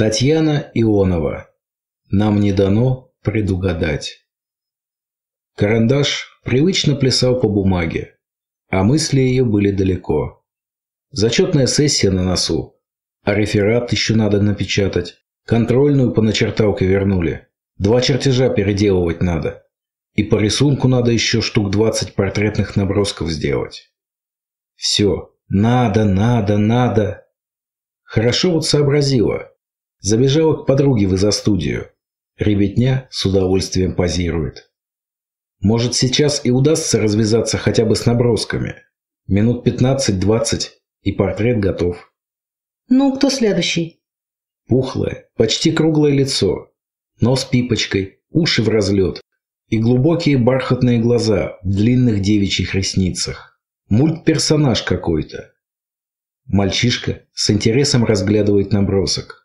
Татьяна Ионова. Нам не дано предугадать. Карандаш привычно плясал по бумаге, а мысли ее были далеко. Зачетная сессия на носу, а реферат еще надо напечатать. Контрольную по начерталке вернули. Два чертежа переделывать надо. И по рисунку надо еще штук 20 портретных набросков сделать. Все. Надо, надо, надо. Хорошо вот сообразила. Забежала к подруге в изо-студию. Ребятня с удовольствием позирует. Может, сейчас и удастся развязаться хотя бы с набросками. Минут 15-20, и портрет готов. Ну, кто следующий? Пухлое, почти круглое лицо. Нос пипочкой, уши в разлет. И глубокие бархатные глаза в длинных девичьих ресницах. Мультперсонаж какой-то. Мальчишка с интересом разглядывает набросок.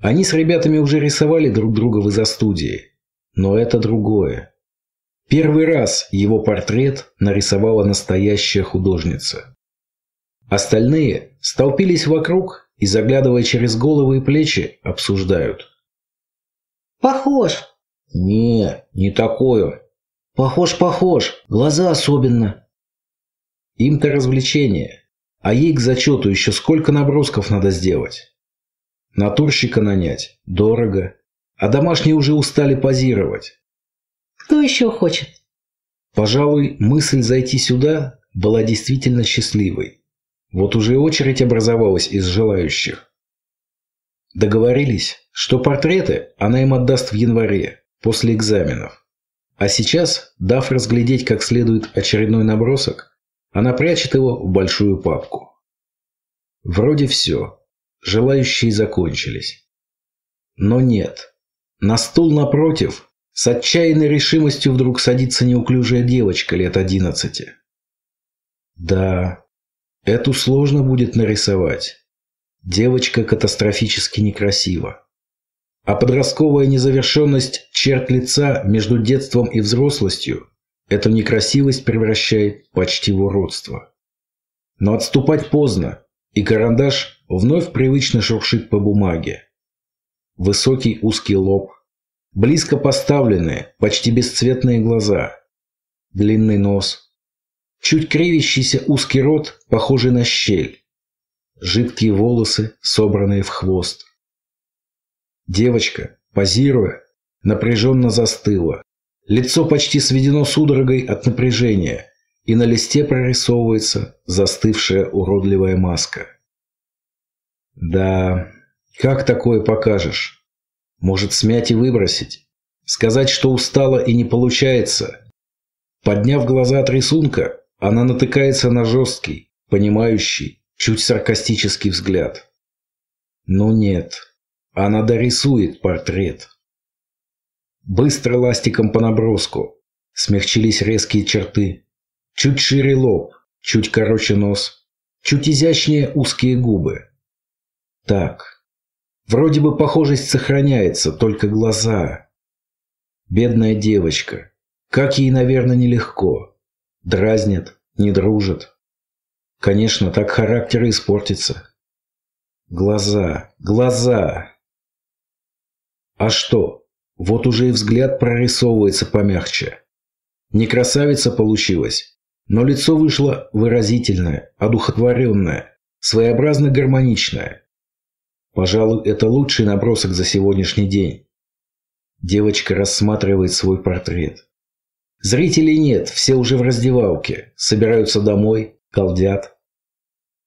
Они с ребятами уже рисовали друг друга в изо-студии. Но это другое. Первый раз его портрет нарисовала настоящая художница. Остальные столпились вокруг и, заглядывая через головы и плечи, обсуждают. Похож. Не, не такое. Похож, похож. Глаза особенно. Им-то развлечение. А ей к зачету еще сколько набросков надо сделать. Натурщика нанять – дорого. А домашние уже устали позировать. Кто еще хочет? Пожалуй, мысль зайти сюда была действительно счастливой. Вот уже очередь образовалась из желающих. Договорились, что портреты она им отдаст в январе, после экзаменов. А сейчас, дав разглядеть как следует очередной набросок, она прячет его в большую папку. Вроде все. Желающие закончились. Но нет. На стул напротив с отчаянной решимостью вдруг садится неуклюжая девочка лет одиннадцати. Да, эту сложно будет нарисовать. Девочка катастрофически некрасива. А подростковая незавершенность черт лица между детством и взрослостью эту некрасивость превращает почти в уродство. Но отступать поздно, и карандаш вновь привычно шуршит по бумаге. Высокий узкий лоб, близко поставленные, почти бесцветные глаза, длинный нос, чуть кривящийся узкий рот, похожий на щель, жидкие волосы, собранные в хвост. Девочка, позируя, напряженно застыла. Лицо почти сведено судорогой от напряжения, и на листе прорисовывается застывшая уродливая маска. Да, как такое покажешь? Может, смять и выбросить? Сказать, что устала и не получается? Подняв глаза от рисунка, она натыкается на жесткий, понимающий, чуть саркастический взгляд. Но нет, она дорисует портрет. Быстро ластиком по наброску. Смягчились резкие черты. Чуть шире лоб, чуть короче нос, чуть изящнее узкие губы. Так. Вроде бы похожесть сохраняется, только глаза. Бедная девочка. Как ей, наверное, нелегко. Дразнят, не дружат. Конечно, так характер и испортится. Глаза, глаза. А что? Вот уже и взгляд прорисовывается помягче. Не красавица получилась, но лицо вышло выразительное, одухотворенное, своеобразно гармоничное. Пожалуй, это лучший набросок за сегодняшний день. Девочка рассматривает свой портрет. Зрителей нет, все уже в раздевалке, собираются домой, колдят.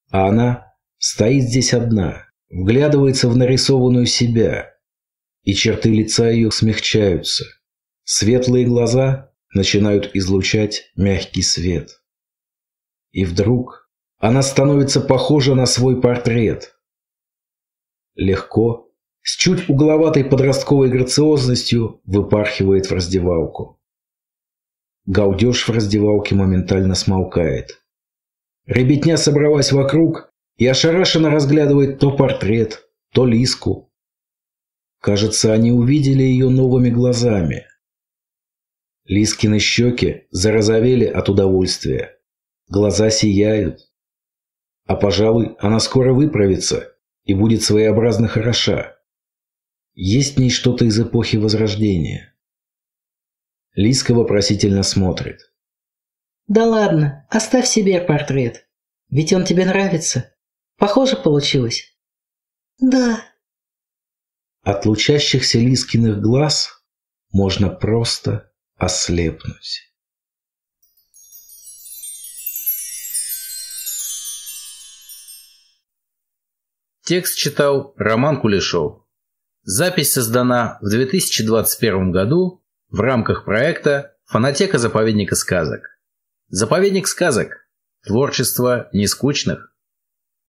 А она стоит здесь одна, вглядывается в нарисованную себя, и черты лица ее смягчаются. Светлые глаза начинают излучать мягкий свет. И вдруг она становится похожа на свой портрет – легко, с чуть угловатой подростковой грациозностью выпархивает в раздевалку. Галдеж в раздевалке моментально смолкает. Ребятня собралась вокруг и ошарашенно разглядывает то портрет, то лиску. Кажется, они увидели ее новыми глазами. Лискины щеки зарозовели от удовольствия. Глаза сияют. А, пожалуй, она скоро выправится и будет своеобразно хороша. Есть в ней что-то из эпохи Возрождения. Лиска вопросительно смотрит. Да ладно, оставь себе портрет. Ведь он тебе нравится. Похоже получилось. Да. От лучащихся Лискиных глаз можно просто ослепнуть. Текст читал Роман Кулешов. Запись создана в 2021 году в рамках проекта «Фонотека заповедника сказок». Заповедник сказок. Творчество нескучных.